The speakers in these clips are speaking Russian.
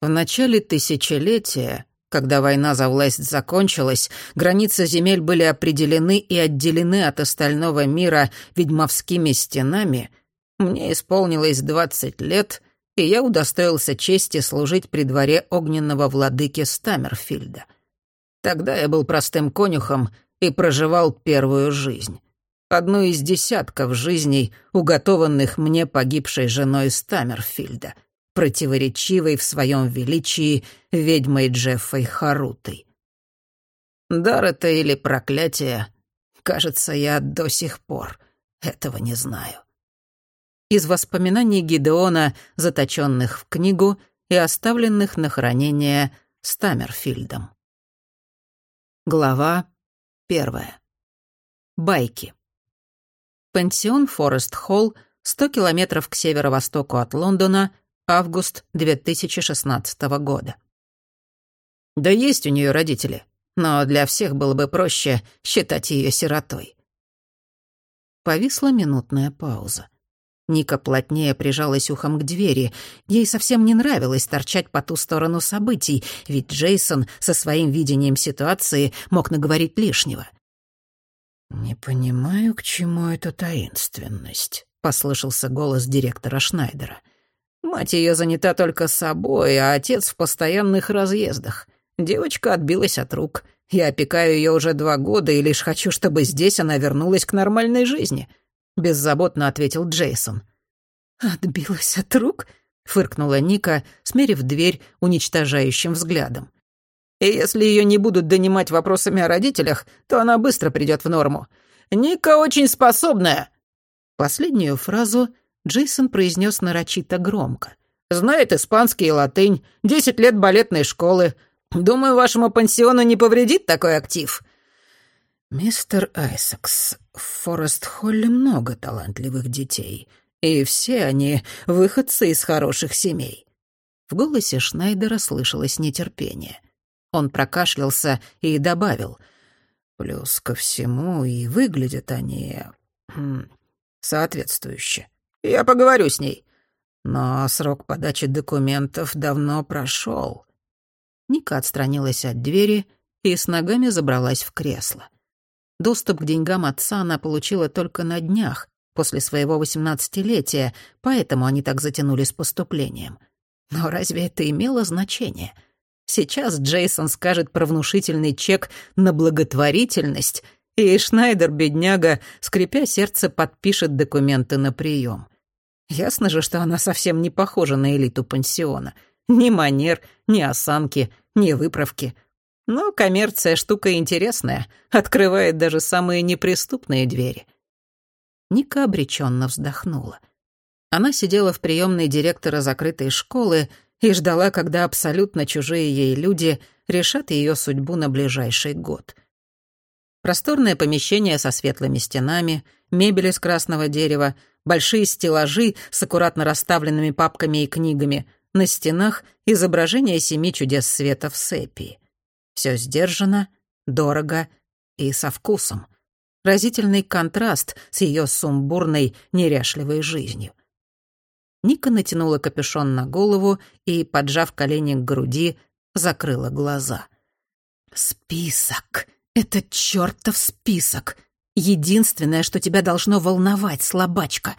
В начале тысячелетия, когда война за власть закончилась, границы земель были определены и отделены от остального мира ведьмовскими стенами, мне исполнилось двадцать лет, и я удостоился чести служить при дворе огненного владыки Стаммерфильда. Тогда я был простым конюхом и проживал первую жизнь. Одну из десятков жизней, уготованных мне погибшей женой Стаммерфильда, противоречивой в своем величии ведьмой Джеффой Харутой. Дар это или проклятие, кажется, я до сих пор этого не знаю из воспоминаний Гидеона, заточенных в книгу и оставленных на хранение Стаммерфильдом. Глава первая. Байки. Пансион Форест Холл, 100 километров к северо-востоку от Лондона, август 2016 года. Да есть у нее родители, но для всех было бы проще считать ее сиротой. Повисла минутная пауза. Ника плотнее прижалась ухом к двери. Ей совсем не нравилось торчать по ту сторону событий, ведь Джейсон со своим видением ситуации мог наговорить лишнего. «Не понимаю, к чему эта таинственность», — послышался голос директора Шнайдера. «Мать ее занята только собой, а отец в постоянных разъездах. Девочка отбилась от рук. Я опекаю ее уже два года и лишь хочу, чтобы здесь она вернулась к нормальной жизни беззаботно ответил Джейсон. «Отбилась от рук?» — фыркнула Ника, смерив дверь уничтожающим взглядом. «И если ее не будут донимать вопросами о родителях, то она быстро придет в норму. Ника очень способная!» Последнюю фразу Джейсон произнес нарочито громко. «Знает испанский и латынь, десять лет балетной школы. Думаю, вашему пансиону не повредит такой актив». «Мистер Айсакс, в Форест-Холле много талантливых детей, и все они выходцы из хороших семей». В голосе Шнайдера слышалось нетерпение. Он прокашлялся и добавил. «Плюс ко всему и выглядят они... Хм, соответствующе. Я поговорю с ней. Но срок подачи документов давно прошел. Ника отстранилась от двери и с ногами забралась в кресло. Доступ к деньгам отца она получила только на днях, после своего восемнадцатилетия, поэтому они так затянули с поступлением. Но разве это имело значение? Сейчас Джейсон скажет про внушительный чек на благотворительность, и Шнайдер, бедняга, скрипя сердце, подпишет документы на прием. Ясно же, что она совсем не похожа на элиту пансиона. Ни манер, ни осанки, ни выправки — но коммерция штука интересная, открывает даже самые неприступные двери. Ника обреченно вздохнула. Она сидела в приемной директора закрытой школы и ждала, когда абсолютно чужие ей люди решат ее судьбу на ближайший год. Просторное помещение со светлыми стенами, мебель из красного дерева, большие стеллажи с аккуратно расставленными папками и книгами, на стенах изображение семи чудес света в сепии. Все сдержанно, дорого и со вкусом. Разительный контраст с ее сумбурной, неряшливой жизнью. Ника натянула капюшон на голову и, поджав колени к груди, закрыла глаза. «Список! Это чертов список! Единственное, что тебя должно волновать, слабачка!»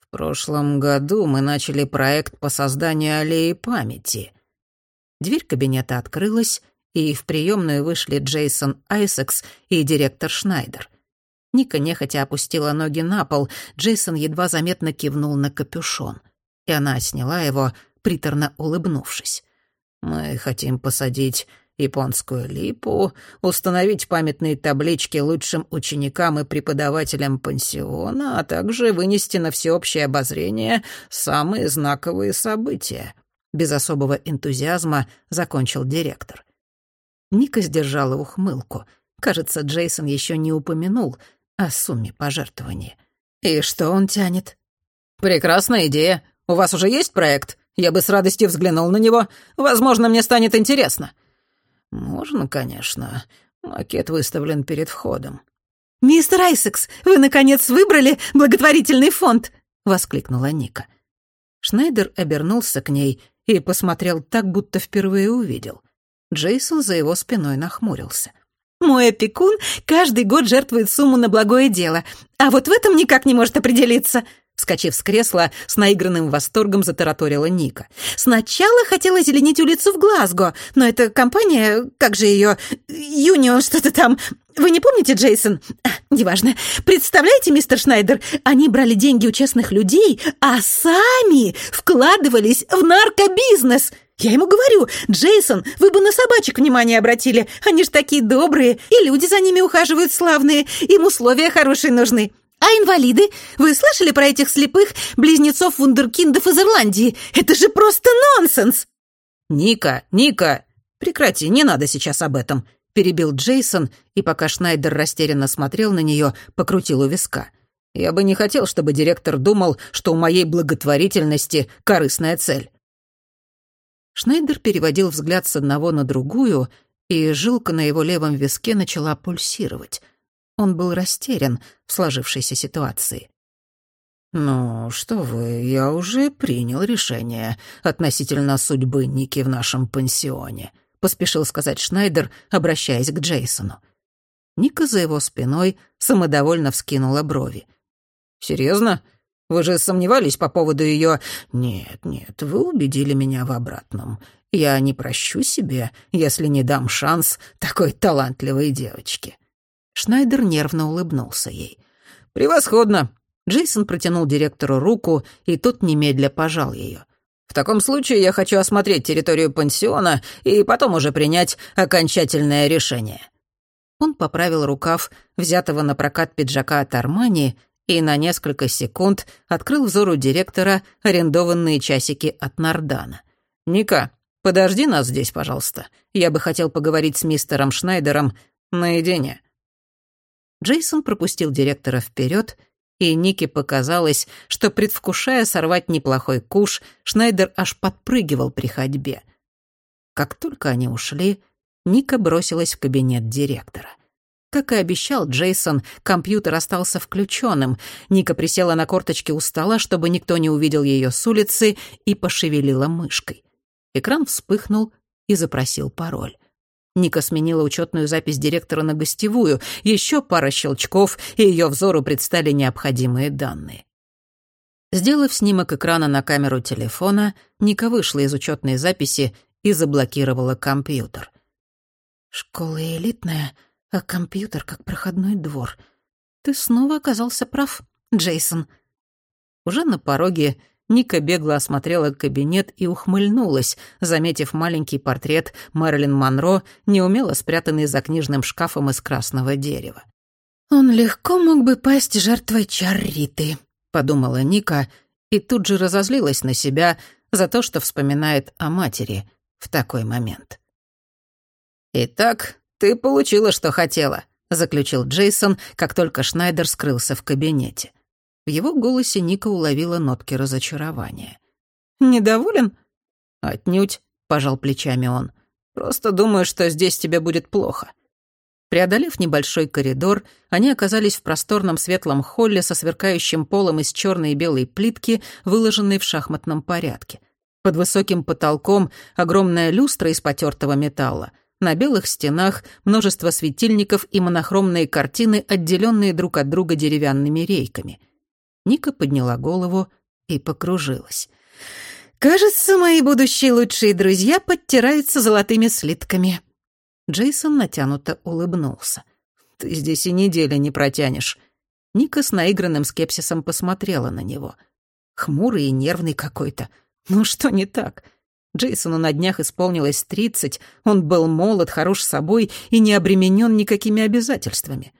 «В прошлом году мы начали проект по созданию аллеи памяти». Дверь кабинета открылась, и в приемную вышли Джейсон Айсекс и директор Шнайдер. Ника нехотя опустила ноги на пол, Джейсон едва заметно кивнул на капюшон, и она сняла его, приторно улыбнувшись. «Мы хотим посадить японскую липу, установить памятные таблички лучшим ученикам и преподавателям пансиона, а также вынести на всеобщее обозрение самые знаковые события», без особого энтузиазма закончил директор. Ника сдержала ухмылку. Кажется, Джейсон еще не упомянул о сумме пожертвования. «И что он тянет?» «Прекрасная идея. У вас уже есть проект? Я бы с радостью взглянул на него. Возможно, мне станет интересно». «Можно, конечно. Макет выставлен перед входом». «Мистер Айсекс, вы, наконец, выбрали благотворительный фонд!» — воскликнула Ника. Шнайдер обернулся к ней и посмотрел так, будто впервые увидел. Джейсон за его спиной нахмурился. «Мой опекун каждый год жертвует сумму на благое дело, а вот в этом никак не может определиться», Вскочив с кресла, с наигранным восторгом затараторила Ника. «Сначала хотела зеленить улицу в Глазго, но эта компания, как же ее, Юнион что-то там... Вы не помните, Джейсон? А, неважно. Представляете, мистер Шнайдер, они брали деньги у честных людей, а сами вкладывались в наркобизнес!» Я ему говорю, Джейсон, вы бы на собачек внимание обратили. Они ж такие добрые, и люди за ними ухаживают славные, им условия хорошие нужны. А инвалиды? Вы слышали про этих слепых близнецов-вундеркиндов из Ирландии? Это же просто нонсенс!» «Ника, Ника, прекрати, не надо сейчас об этом», — перебил Джейсон, и пока Шнайдер растерянно смотрел на нее, покрутил у виска. «Я бы не хотел, чтобы директор думал, что у моей благотворительности корыстная цель». Шнайдер переводил взгляд с одного на другую, и жилка на его левом виске начала пульсировать. Он был растерян в сложившейся ситуации. «Ну, что вы, я уже принял решение относительно судьбы Ники в нашем пансионе», — поспешил сказать Шнайдер, обращаясь к Джейсону. Ника за его спиной самодовольно вскинула брови. «Серьезно? Вы же сомневались по поводу ее...» «Нет, нет, вы убедили меня в обратном. Я не прощу себе, если не дам шанс такой талантливой девочке». Шнайдер нервно улыбнулся ей. «Превосходно!» Джейсон протянул директору руку, и тот немедля пожал ее. «В таком случае я хочу осмотреть территорию пансиона и потом уже принять окончательное решение». Он поправил рукав взятого на прокат пиджака от Армани и на несколько секунд открыл взору директора арендованные часики от Нардана. «Ника, подожди нас здесь, пожалуйста. Я бы хотел поговорить с мистером Шнайдером наедине». Джейсон пропустил директора вперед, и Нике показалось, что, предвкушая сорвать неплохой куш, Шнайдер аж подпрыгивал при ходьбе. Как только они ушли, Ника бросилась в кабинет директора. Как и обещал Джейсон, компьютер остался включенным. Ника присела на корточки у стола, чтобы никто не увидел ее с улицы, и пошевелила мышкой. Экран вспыхнул и запросил пароль. Ника сменила учетную запись директора на гостевую. Еще пара щелчков, и ее взору предстали необходимые данные. Сделав снимок экрана на камеру телефона, Ника вышла из учетной записи и заблокировала компьютер. «Школа элитная, а компьютер как проходной двор. Ты снова оказался прав, Джейсон». Уже на пороге Ника бегло осмотрела кабинет и ухмыльнулась, заметив маленький портрет Мэрилин Монро, неумело спрятанный за книжным шкафом из красного дерева. «Он легко мог бы пасть жертвой Чарриты», — подумала Ника, и тут же разозлилась на себя за то, что вспоминает о матери в такой момент. «Итак, ты получила, что хотела», — заключил Джейсон, как только Шнайдер скрылся в кабинете. В его голосе Ника уловила нотки разочарования. «Недоволен?» «Отнюдь», — пожал плечами он. «Просто думаю, что здесь тебе будет плохо». Преодолев небольшой коридор, они оказались в просторном светлом холле со сверкающим полом из черной и белой плитки, выложенной в шахматном порядке. Под высоким потолком огромная люстра из потертого металла. На белых стенах множество светильников и монохромные картины, отделенные друг от друга деревянными рейками — Ника подняла голову и покружилась. «Кажется, мои будущие лучшие друзья подтираются золотыми слитками». Джейсон натянуто улыбнулся. «Ты здесь и недели не протянешь». Ника с наигранным скепсисом посмотрела на него. Хмурый и нервный какой-то. Ну что не так? Джейсону на днях исполнилось тридцать, он был молод, хорош собой и не обременен никакими обязательствами.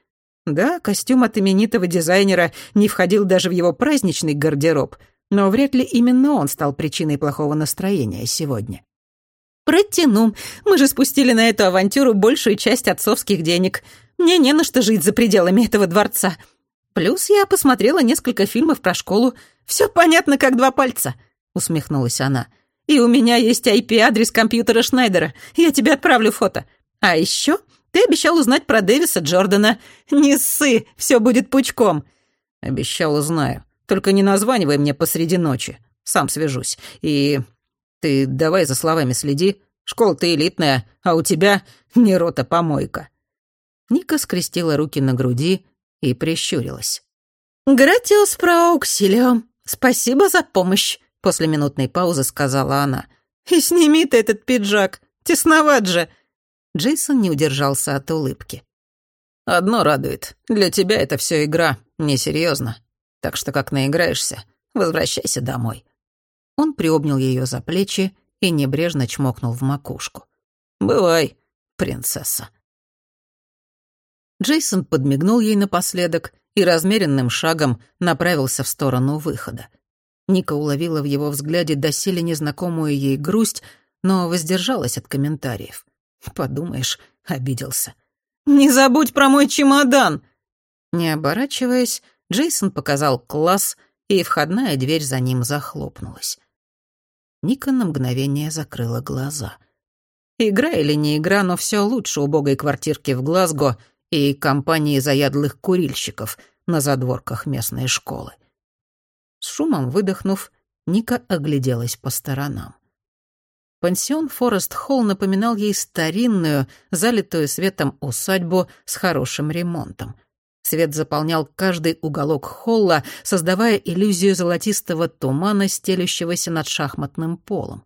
Да, костюм от именитого дизайнера не входил даже в его праздничный гардероб, но вряд ли именно он стал причиной плохого настроения сегодня. «Протяну. Мы же спустили на эту авантюру большую часть отцовских денег. Мне не на что жить за пределами этого дворца. Плюс я посмотрела несколько фильмов про школу. Все понятно, как два пальца», — усмехнулась она. «И у меня есть IP-адрес компьютера Шнайдера. Я тебе отправлю фото. А еще ты обещал узнать про Дэвиса Джордана. Не ссы, все будет пучком». «Обещал, узнаю. Только не названивай мне посреди ночи. Сам свяжусь. И Ты давай за словами следи. Школа-то элитная, а у тебя не рота-помойка». Ника скрестила руки на груди и прищурилась. «Гратиос проауксилио. Спасибо за помощь», — после минутной паузы сказала она. «И сними ты этот пиджак. Тесноват же». Джейсон не удержался от улыбки. «Одно радует. Для тебя это все игра, несерьезно. Так что как наиграешься, возвращайся домой». Он приобнял ее за плечи и небрежно чмокнул в макушку. «Бывай, принцесса». Джейсон подмигнул ей напоследок и размеренным шагом направился в сторону выхода. Ника уловила в его взгляде доселе незнакомую ей грусть, но воздержалась от комментариев. Подумаешь, обиделся. «Не забудь про мой чемодан!» Не оборачиваясь, Джейсон показал класс, и входная дверь за ним захлопнулась. Ника на мгновение закрыла глаза. Игра или не игра, но все лучше убогой квартирки в Глазго и компании заядлых курильщиков на задворках местной школы. С шумом выдохнув, Ника огляделась по сторонам. Пансион Форест Холл напоминал ей старинную, залитую светом усадьбу с хорошим ремонтом. Свет заполнял каждый уголок холла, создавая иллюзию золотистого тумана, стелющегося над шахматным полом.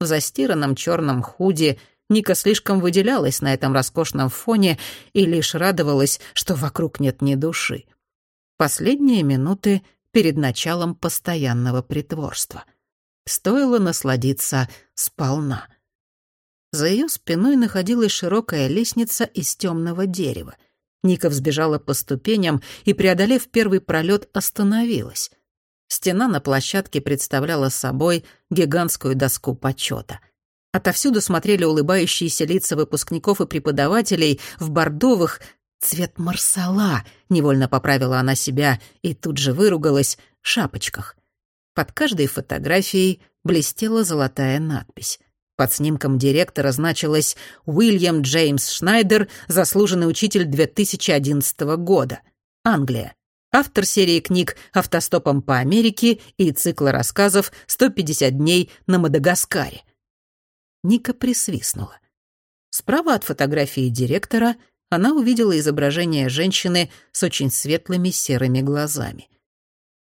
В застиранном черном худи Ника слишком выделялась на этом роскошном фоне и лишь радовалась, что вокруг нет ни души. Последние минуты перед началом постоянного притворства. Стоило насладиться сполна. За ее спиной находилась широкая лестница из темного дерева. Ника взбежала по ступеням и, преодолев первый пролет, остановилась. Стена на площадке представляла собой гигантскую доску почета. Отовсюду смотрели улыбающиеся лица выпускников и преподавателей в бордовых, цвет марсала, невольно поправила она себя и тут же выругалась, шапочках. Под каждой фотографией блестела золотая надпись. Под снимком директора значилось «Уильям Джеймс Шнайдер, заслуженный учитель 2011 года. Англия. Автор серии книг «Автостопом по Америке» и цикла рассказов «150 дней на Мадагаскаре». Ника присвистнула. Справа от фотографии директора она увидела изображение женщины с очень светлыми серыми глазами.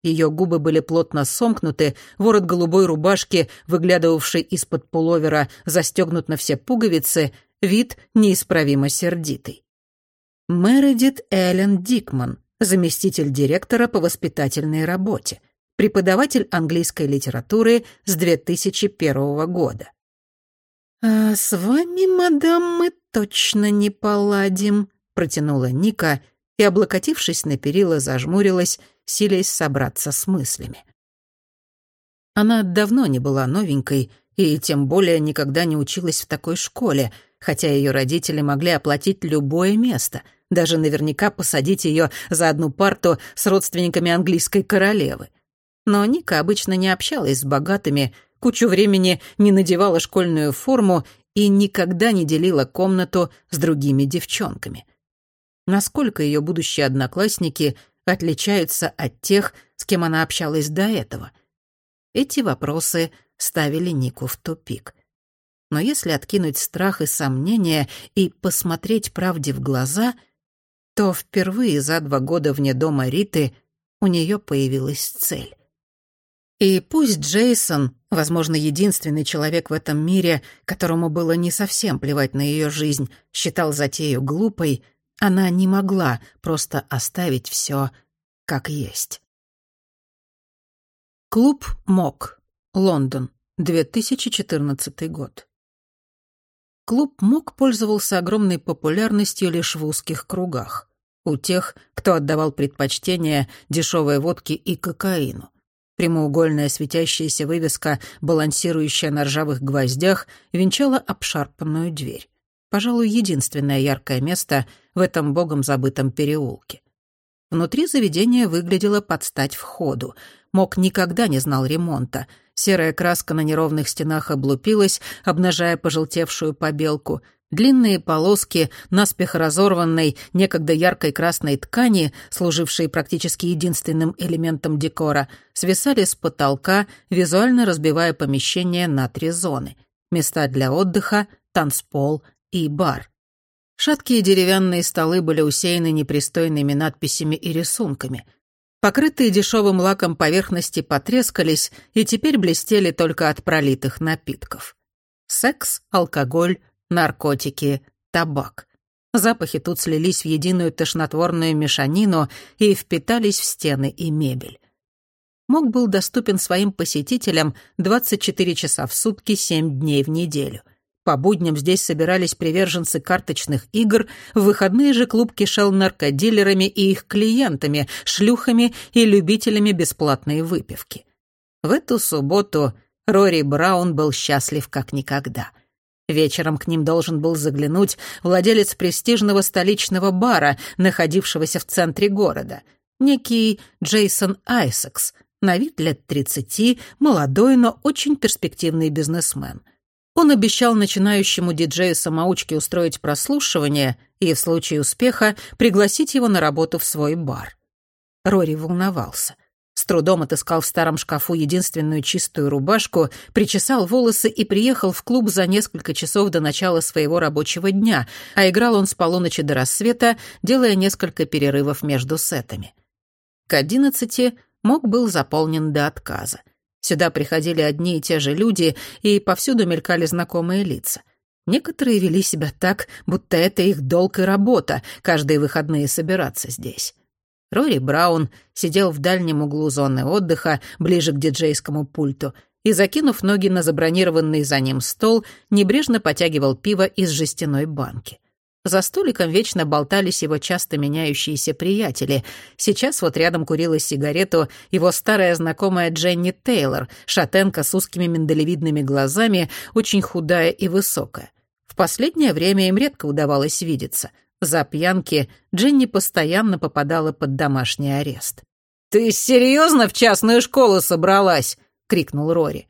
Ее губы были плотно сомкнуты, ворот голубой рубашки, выглядывавший из-под пуловера, застегнут на все пуговицы, вид неисправимо сердитый. Мередит Эллен Дикман, заместитель директора по воспитательной работе, преподаватель английской литературы с 2001 года. «А с вами, мадам, мы точно не поладим», — протянула Ника и, облокотившись на перила, зажмурилась, силясь собраться с мыслями. Она давно не была новенькой и тем более никогда не училась в такой школе, хотя ее родители могли оплатить любое место, даже наверняка посадить ее за одну парту с родственниками английской королевы. Но Ника обычно не общалась с богатыми, кучу времени не надевала школьную форму и никогда не делила комнату с другими девчонками. Насколько ее будущие одноклассники отличаются от тех, с кем она общалась до этого? Эти вопросы ставили Нику в тупик. Но если откинуть страх и сомнения и посмотреть правде в глаза, то впервые за два года вне дома Риты у нее появилась цель. И пусть Джейсон, возможно, единственный человек в этом мире, которому было не совсем плевать на ее жизнь, считал затею глупой, она не могла просто оставить все как есть. Клуб МОК. Лондон. 2014 год. Клуб МОК пользовался огромной популярностью лишь в узких кругах. У тех, кто отдавал предпочтение дешевой водке и кокаину. Прямоугольная светящаяся вывеска, балансирующая на ржавых гвоздях, венчала обшарпанную дверь пожалуй, единственное яркое место в этом богом забытом переулке. Внутри заведение выглядело под стать входу. Мок никогда не знал ремонта. Серая краска на неровных стенах облупилась, обнажая пожелтевшую побелку. Длинные полоски наспех разорванной, некогда яркой красной ткани, служившей практически единственным элементом декора, свисали с потолка, визуально разбивая помещение на три зоны. Места для отдыха, танцпол и бар. Шаткие деревянные столы были усеяны непристойными надписями и рисунками. Покрытые дешевым лаком поверхности потрескались и теперь блестели только от пролитых напитков. Секс, алкоголь, наркотики, табак. Запахи тут слились в единую тошнотворную мешанину и впитались в стены и мебель. Мог был доступен своим посетителям 24 часа в сутки, 7 дней в неделю. По будням здесь собирались приверженцы карточных игр, в выходные же клуб кишел наркодилерами и их клиентами, шлюхами и любителями бесплатной выпивки. В эту субботу Рори Браун был счастлив как никогда — Вечером к ним должен был заглянуть владелец престижного столичного бара, находившегося в центре города, некий Джейсон Айсекс, на вид лет 30, молодой, но очень перспективный бизнесмен. Он обещал начинающему диджею-самоучке устроить прослушивание и, в случае успеха, пригласить его на работу в свой бар. Рори волновался — с трудом отыскал в старом шкафу единственную чистую рубашку, причесал волосы и приехал в клуб за несколько часов до начала своего рабочего дня, а играл он с полуночи до рассвета, делая несколько перерывов между сетами. К одиннадцати мог был заполнен до отказа. Сюда приходили одни и те же люди, и повсюду мелькали знакомые лица. Некоторые вели себя так, будто это их долг и работа, каждые выходные собираться здесь. Рори Браун сидел в дальнем углу зоны отдыха, ближе к диджейскому пульту, и, закинув ноги на забронированный за ним стол, небрежно потягивал пиво из жестяной банки. За столиком вечно болтались его часто меняющиеся приятели. Сейчас вот рядом курила сигарету его старая знакомая Дженни Тейлор, шатенка с узкими миндалевидными глазами, очень худая и высокая. В последнее время им редко удавалось видеться — за пьянки Дженни постоянно попадала под домашний арест. «Ты серьезно в частную школу собралась?» — крикнул Рори.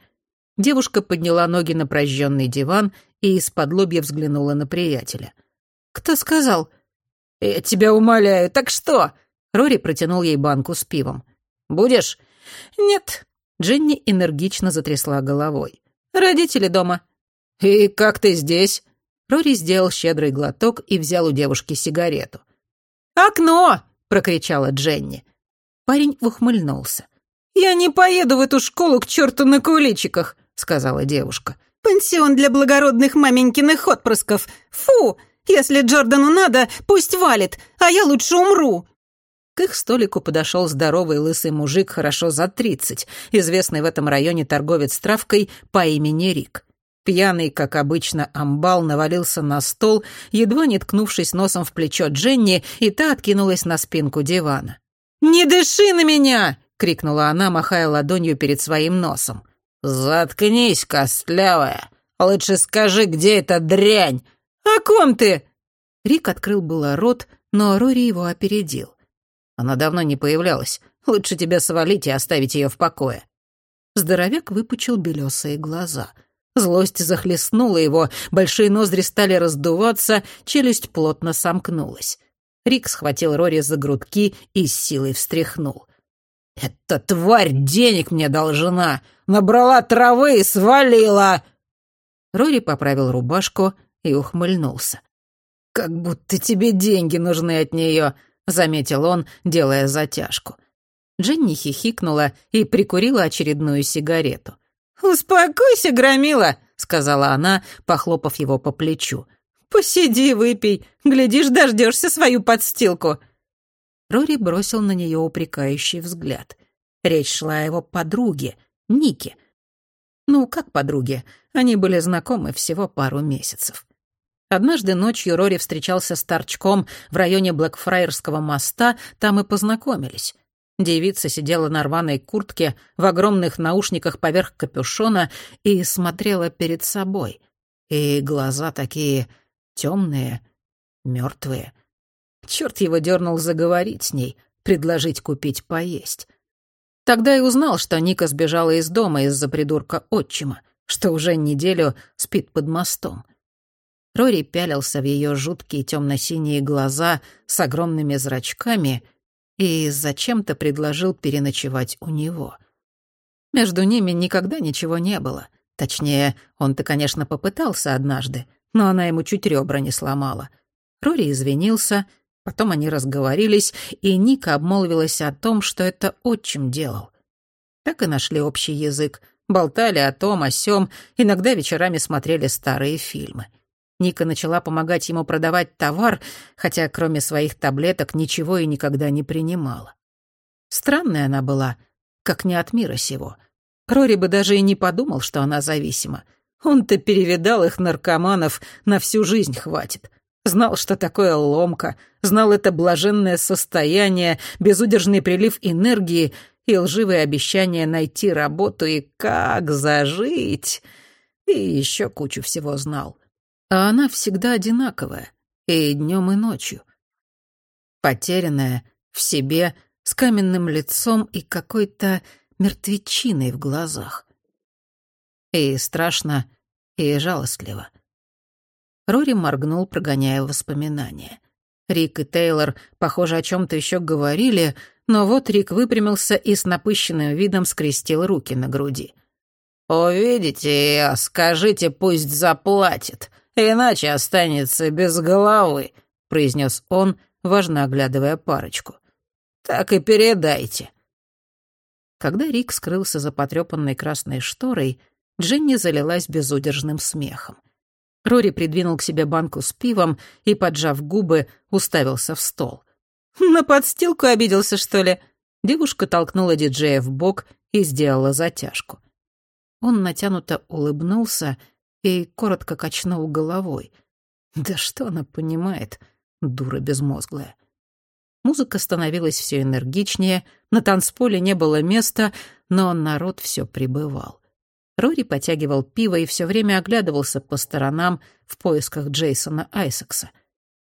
Девушка подняла ноги на прожженный диван и из-под лобья взглянула на приятеля. «Кто сказал?» «Я тебя умоляю, так что?» Рори протянул ей банку с пивом. «Будешь?» «Нет». Дженни энергично затрясла головой. «Родители дома». «И как ты здесь?» Рори сделал щедрый глоток и взял у девушки сигарету. «Окно!» — прокричала Дженни. Парень ухмыльнулся. «Я не поеду в эту школу к черту на куличиках», — сказала девушка. «Пансион для благородных маменькиных отпрысков. Фу! Если Джордану надо, пусть валит, а я лучше умру». К их столику подошел здоровый лысый мужик хорошо за тридцать, известный в этом районе торговец травкой по имени Рик. Пьяный, как обычно, амбал навалился на стол, едва не ткнувшись носом в плечо Дженни, и та откинулась на спинку дивана. «Не дыши на меня!» — крикнула она, махая ладонью перед своим носом. «Заткнись, костлявая! Лучше скажи, где эта дрянь!» «О ком ты?» Рик открыл было рот, но Рори его опередил. «Она давно не появлялась. Лучше тебя свалить и оставить ее в покое». Здоровяк выпучил белесые глаза — Злость захлестнула его, большие ноздри стали раздуваться, челюсть плотно сомкнулась. Рик схватил Рори за грудки и с силой встряхнул. «Эта тварь денег мне должна! Набрала травы и свалила!» Рори поправил рубашку и ухмыльнулся. «Как будто тебе деньги нужны от нее», — заметил он, делая затяжку. Дженни хихикнула и прикурила очередную сигарету. «Успокойся, громила», — сказала она, похлопав его по плечу. «Посиди, выпей. Глядишь, дождешься свою подстилку». Рори бросил на нее упрекающий взгляд. Речь шла о его подруге, Нике. Ну, как подруге? Они были знакомы всего пару месяцев. Однажды ночью Рори встречался с торчком в районе Блэкфрайерского моста, там и познакомились. Девица сидела на рваной куртке, в огромных наушниках поверх капюшона и смотрела перед собой. И глаза такие темные, мертвые. Черт его дернул заговорить с ней, предложить купить поесть. Тогда и узнал, что Ника сбежала из дома из-за придурка отчима, что уже неделю спит под мостом. Рори пялился в ее жуткие темно-синие глаза с огромными зрачками и зачем-то предложил переночевать у него. Между ними никогда ничего не было. Точнее, он-то, конечно, попытался однажды, но она ему чуть ребра не сломала. Рори извинился, потом они разговорились, и Ника обмолвилась о том, что это отчим делал. Так и нашли общий язык, болтали о том, о сём, иногда вечерами смотрели старые фильмы — Ника начала помогать ему продавать товар, хотя кроме своих таблеток ничего и никогда не принимала. Странная она была, как не от мира сего. Рори бы даже и не подумал, что она зависима. Он-то перевидал их наркоманов, на всю жизнь хватит. Знал, что такое ломка, знал это блаженное состояние, безудержный прилив энергии и лживые обещания найти работу и как зажить. И еще кучу всего знал а она всегда одинаковая, и днем, и ночью. Потерянная, в себе, с каменным лицом и какой-то мертвечиной в глазах. И страшно, и жалостливо. Рори моргнул, прогоняя воспоминания. Рик и Тейлор, похоже, о чем то еще говорили, но вот Рик выпрямился и с напыщенным видом скрестил руки на груди. «Увидите, скажите, пусть заплатит иначе останется без головы», — произнес он, важно оглядывая парочку. «Так и передайте». Когда Рик скрылся за потрепанной красной шторой, Дженни залилась безудержным смехом. Рори придвинул к себе банку с пивом и, поджав губы, уставился в стол. «На подстилку обиделся, что ли?» Девушка толкнула диджея в бок и сделала затяжку. Он натянуто улыбнулся и коротко качнул головой. Да что она понимает, дура безмозглая. Музыка становилась все энергичнее, на танцполе не было места, но народ все прибывал. Рори потягивал пиво и все время оглядывался по сторонам в поисках Джейсона Айсекса.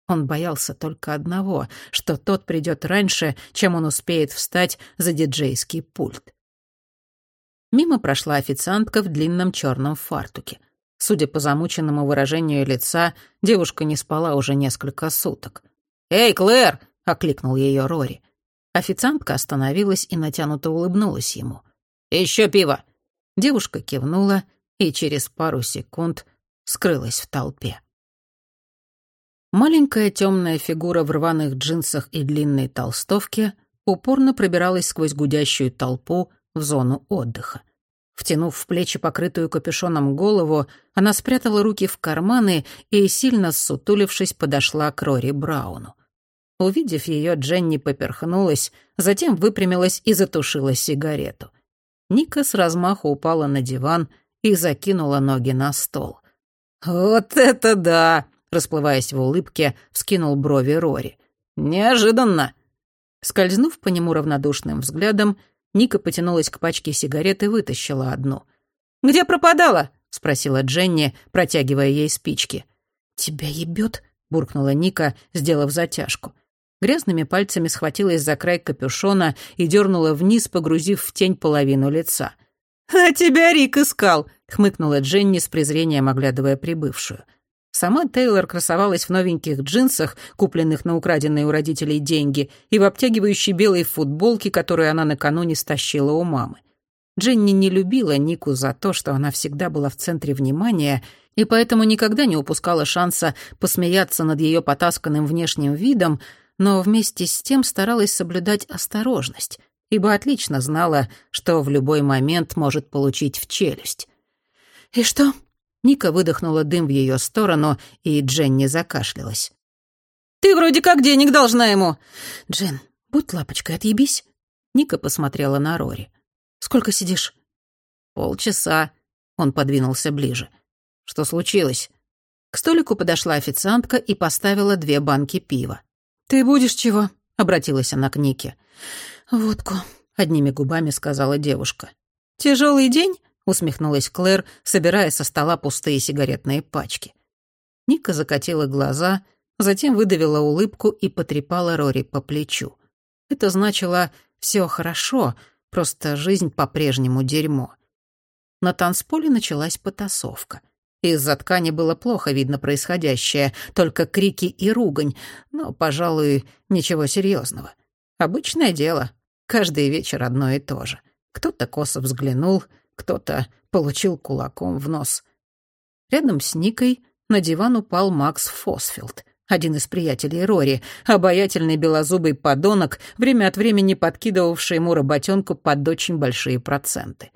Он боялся только одного, что тот придет раньше, чем он успеет встать за диджейский пульт. Мимо прошла официантка в длинном черном фартуке. Судя по замученному выражению лица, девушка не спала уже несколько суток. «Эй, Клэр!» — окликнул ее Рори. Официантка остановилась и натянуто улыбнулась ему. «Еще пиво!» Девушка кивнула и через пару секунд скрылась в толпе. Маленькая темная фигура в рваных джинсах и длинной толстовке упорно пробиралась сквозь гудящую толпу в зону отдыха. Втянув в плечи покрытую капюшоном голову, она спрятала руки в карманы и, сильно ссутулившись, подошла к Рори Брауну. Увидев ее, Дженни поперхнулась, затем выпрямилась и затушила сигарету. Ника с размаху упала на диван и закинула ноги на стол. «Вот это да!» — расплываясь в улыбке, вскинул брови Рори. «Неожиданно!» Скользнув по нему равнодушным взглядом, Ника потянулась к пачке сигарет и вытащила одну. «Где пропадала?» — спросила Дженни, протягивая ей спички. «Тебя ебет?» — буркнула Ника, сделав затяжку. Грязными пальцами схватилась за край капюшона и дернула вниз, погрузив в тень половину лица. «А тебя Рик искал!» — хмыкнула Дженни с презрением, оглядывая прибывшую. Сама Тейлор красовалась в новеньких джинсах, купленных на украденные у родителей деньги, и в обтягивающей белой футболке, которую она накануне стащила у мамы. Дженни не любила Нику за то, что она всегда была в центре внимания, и поэтому никогда не упускала шанса посмеяться над ее потасканным внешним видом, но вместе с тем старалась соблюдать осторожность, ибо отлично знала, что в любой момент может получить в челюсть. «И что, Ника выдохнула дым в ее сторону, и Дженни закашлялась. «Ты вроде как денег должна ему!» «Джен, будь лапочкой, отъебись!» Ника посмотрела на Рори. «Сколько сидишь?» «Полчаса». Он подвинулся ближе. «Что случилось?» К столику подошла официантка и поставила две банки пива. «Ты будешь чего?» — обратилась она к Нике. «Водку», — одними губами сказала девушка. «Тяжелый день?» — усмехнулась Клэр, собирая со стола пустые сигаретные пачки. Ника закатила глаза, затем выдавила улыбку и потрепала Рори по плечу. Это значило «все хорошо», просто жизнь по-прежнему дерьмо. На танцполе началась потасовка. Из-за ткани было плохо видно происходящее, только крики и ругань, но, пожалуй, ничего серьезного. Обычное дело. Каждый вечер одно и то же. Кто-то косо взглянул, кто-то получил кулаком в нос. Рядом с Никой на диван упал Макс Фосфилд, один из приятелей Рори, обаятельный белозубый подонок, время от времени подкидывавший ему работенку под очень большие проценты.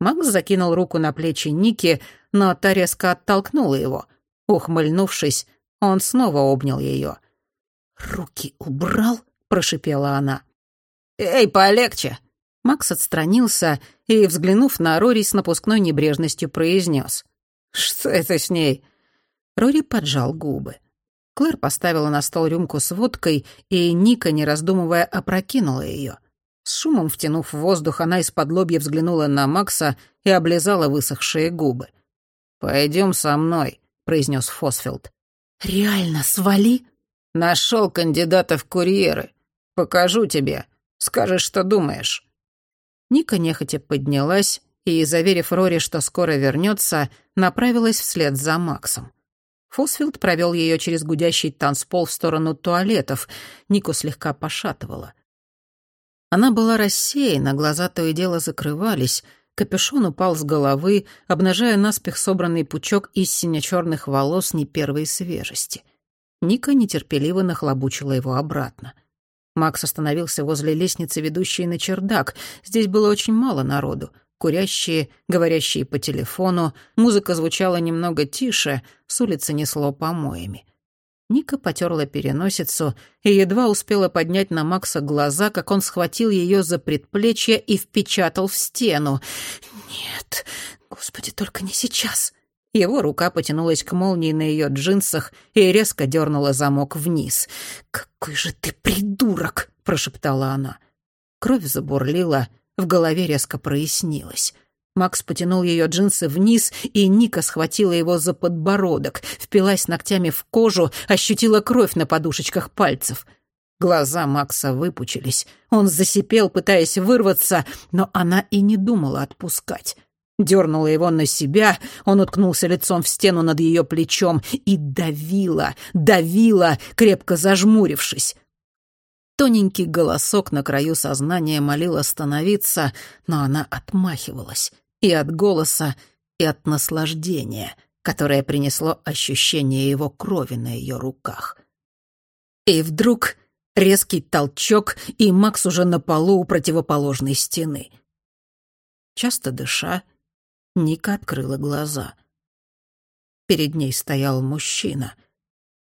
Макс закинул руку на плечи Ники, но та резко оттолкнула его. Ухмыльнувшись, он снова обнял ее. «Руки убрал?» — прошипела она. «Эй, полегче!» Макс отстранился и, взглянув на Рори с напускной небрежностью, произнес. «Что это с ней?» Рори поджал губы. Клэр поставила на стол рюмку с водкой, и Ника, не раздумывая, опрокинула ее. С шумом втянув воздух, она из-под лобья взглянула на Макса и облизала высохшие губы. «Пойдем со мной», — произнес Фосфилд. «Реально, свали?» «Нашел кандидата в курьеры. Покажу тебе. Скажешь, что думаешь». Ника нехотя поднялась и, заверив Рори, что скоро вернется, направилась вслед за Максом. Фосфилд провел ее через гудящий танцпол в сторону туалетов. Нику слегка пошатывала. Она была рассеяна, глаза то и дело закрывались, капюшон упал с головы, обнажая наспех собранный пучок из сине-черных волос не первой свежести. Ника нетерпеливо нахлобучила его обратно. Макс остановился возле лестницы, ведущей на чердак. Здесь было очень мало народу курящие, говорящие по телефону, музыка звучала немного тише, с улицы несло помоями. Ника потерла переносицу и едва успела поднять на Макса глаза, как он схватил ее за предплечье и впечатал в стену. «Нет, господи, только не сейчас!» Его рука потянулась к молнии на ее джинсах и резко дернула замок вниз. «Какой же ты придурок!» — прошептала она. Кровь забурлила, в голове резко прояснилось. Макс потянул ее джинсы вниз, и Ника схватила его за подбородок, впилась ногтями в кожу, ощутила кровь на подушечках пальцев. Глаза Макса выпучились. Он засипел, пытаясь вырваться, но она и не думала отпускать. Дернула его на себя, он уткнулся лицом в стену над ее плечом и давила, давила, крепко зажмурившись. Тоненький голосок на краю сознания молил остановиться, но она отмахивалась и от голоса, и от наслаждения, которое принесло ощущение его крови на ее руках. И вдруг резкий толчок, и Макс уже на полу у противоположной стены. Часто дыша, Ника открыла глаза. Перед ней стоял мужчина.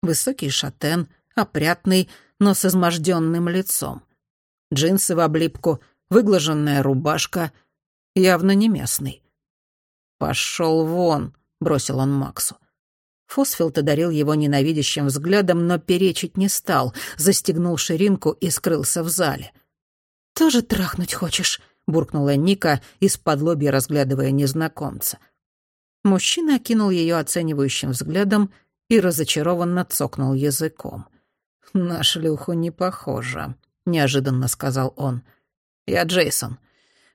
Высокий шатен, опрятный, но с изможденным лицом. Джинсы в облипку, выглаженная рубашка, явно не местный. «Пошел вон», — бросил он Максу. Фосфилд одарил его ненавидящим взглядом, но перечить не стал, застегнул ширинку и скрылся в зале. «Тоже трахнуть хочешь?» — буркнула Ника, из-под лобья разглядывая незнакомца. Мужчина окинул ее оценивающим взглядом и разочарованно цокнул языком. «На шлюху не похоже», — неожиданно сказал он. «Я Джейсон».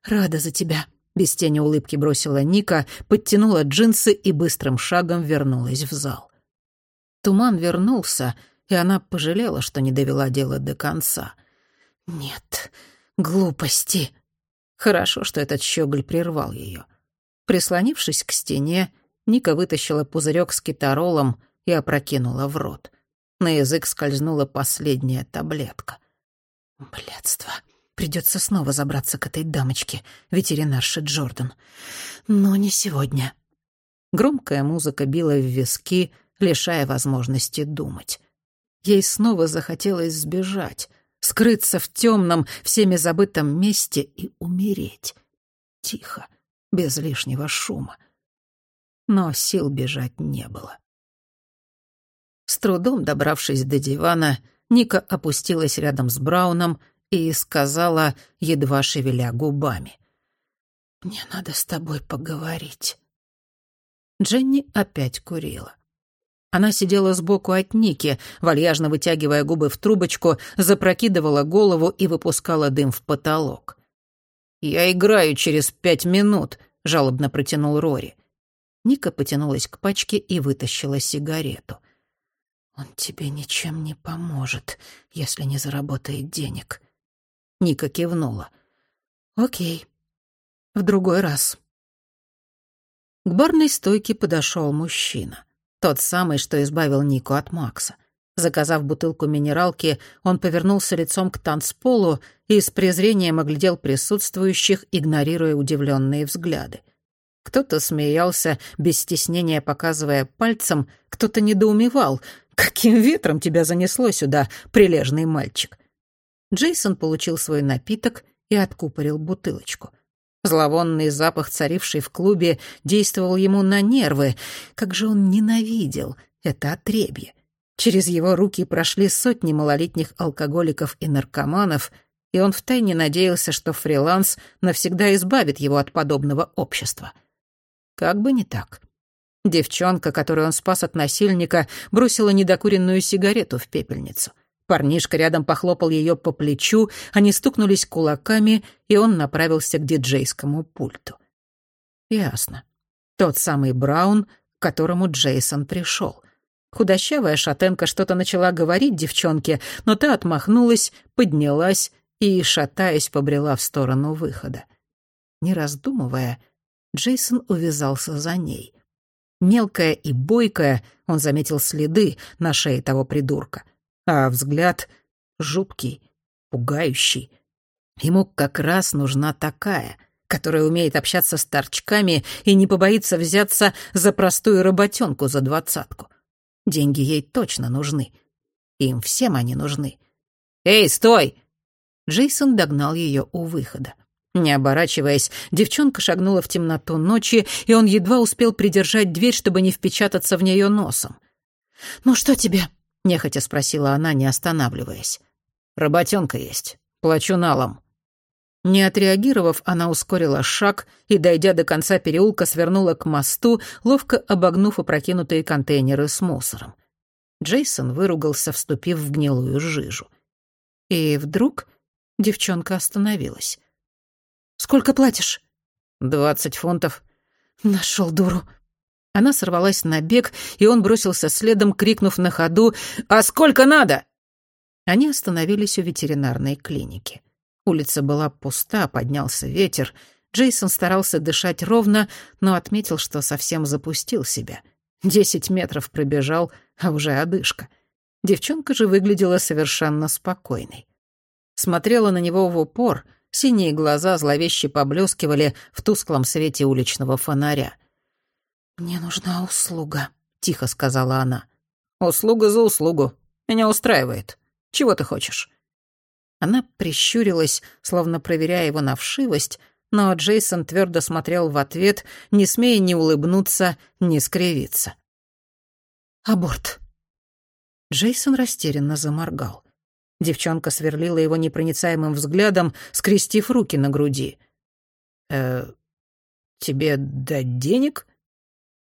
«Рада за тебя», — без тени улыбки бросила Ника, подтянула джинсы и быстрым шагом вернулась в зал. Туман вернулся, и она пожалела, что не довела дело до конца. «Нет, глупости». Хорошо, что этот щеголь прервал ее. Прислонившись к стене, Ника вытащила пузырек с китаролом и опрокинула в рот. На язык скользнула последняя таблетка. Блядство. Придется снова забраться к этой дамочке, ветеринарше Джордан. Но не сегодня. Громкая музыка била в виски, лишая возможности думать. Ей снова захотелось сбежать, скрыться в темном, всеми забытом месте и умереть. Тихо, без лишнего шума. Но сил бежать не было. С трудом добравшись до дивана, Ника опустилась рядом с Брауном и сказала, едва шевеля губами. «Мне надо с тобой поговорить». Дженни опять курила. Она сидела сбоку от Ники, вальяжно вытягивая губы в трубочку, запрокидывала голову и выпускала дым в потолок. «Я играю через пять минут», — жалобно протянул Рори. Ника потянулась к пачке и вытащила сигарету. «Он тебе ничем не поможет, если не заработает денег». Ника кивнула. «Окей. В другой раз». К барной стойке подошел мужчина. Тот самый, что избавил Нику от Макса. Заказав бутылку минералки, он повернулся лицом к танцполу и с презрением оглядел присутствующих, игнорируя удивленные взгляды. Кто-то смеялся, без стеснения показывая пальцем, кто-то недоумевал. «Каким ветром тебя занесло сюда, прилежный мальчик?» Джейсон получил свой напиток и откупорил бутылочку. Зловонный запах, царивший в клубе, действовал ему на нервы. Как же он ненавидел это отребье. Через его руки прошли сотни малолетних алкоголиков и наркоманов, и он втайне надеялся, что фриланс навсегда избавит его от подобного общества. Как бы не так. Девчонка, которую он спас от насильника, бросила недокуренную сигарету в пепельницу. Парнишка рядом похлопал ее по плечу, они стукнулись кулаками, и он направился к диджейскому пульту. Ясно. Тот самый Браун, к которому Джейсон пришел. Худощавая шатенка что-то начала говорить девчонке, но та отмахнулась, поднялась и, шатаясь, побрела в сторону выхода. Не раздумывая, Джейсон увязался за ней. Мелкая и бойкая, он заметил следы на шее того придурка, а взгляд жуткий, пугающий. Ему как раз нужна такая, которая умеет общаться с торчками и не побоится взяться за простую работенку за двадцатку. Деньги ей точно нужны. Им всем они нужны. «Эй, стой!» Джейсон догнал ее у выхода. Не оборачиваясь, девчонка шагнула в темноту ночи, и он едва успел придержать дверь, чтобы не впечататься в нее носом. «Ну что тебе?» — нехотя спросила она, не останавливаясь. «Работенка есть. Плачу налом». Не отреагировав, она ускорила шаг и, дойдя до конца переулка, свернула к мосту, ловко обогнув опрокинутые контейнеры с мусором. Джейсон выругался, вступив в гнилую жижу. И вдруг девчонка остановилась. «Сколько платишь?» «Двадцать фунтов». Нашел дуру. Она сорвалась на бег, и он бросился следом, крикнув на ходу «А сколько надо?» Они остановились у ветеринарной клиники. Улица была пуста, поднялся ветер. Джейсон старался дышать ровно, но отметил, что совсем запустил себя. Десять метров пробежал, а уже одышка. Девчонка же выглядела совершенно спокойной. Смотрела на него в упор, синие глаза зловеще поблескивали в тусклом свете уличного фонаря. «Мне нужна услуга», — тихо сказала она. «Услуга за услугу. Меня устраивает. Чего ты хочешь?» Она прищурилась, словно проверяя его на вшивость, но Джейсон твердо смотрел в ответ, не смея ни улыбнуться, ни скривиться. «Аборт». Джейсон растерянно заморгал. Девчонка сверлила его непроницаемым взглядом, скрестив руки на груди. «Э, тебе дать денег?»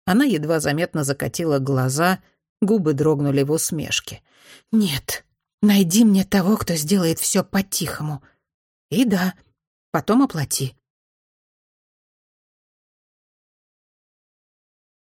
Она едва заметно закатила глаза, губы дрогнули в усмешке. «Нет, Найди мне того, кто сделает все по-тихому. И да, потом оплати.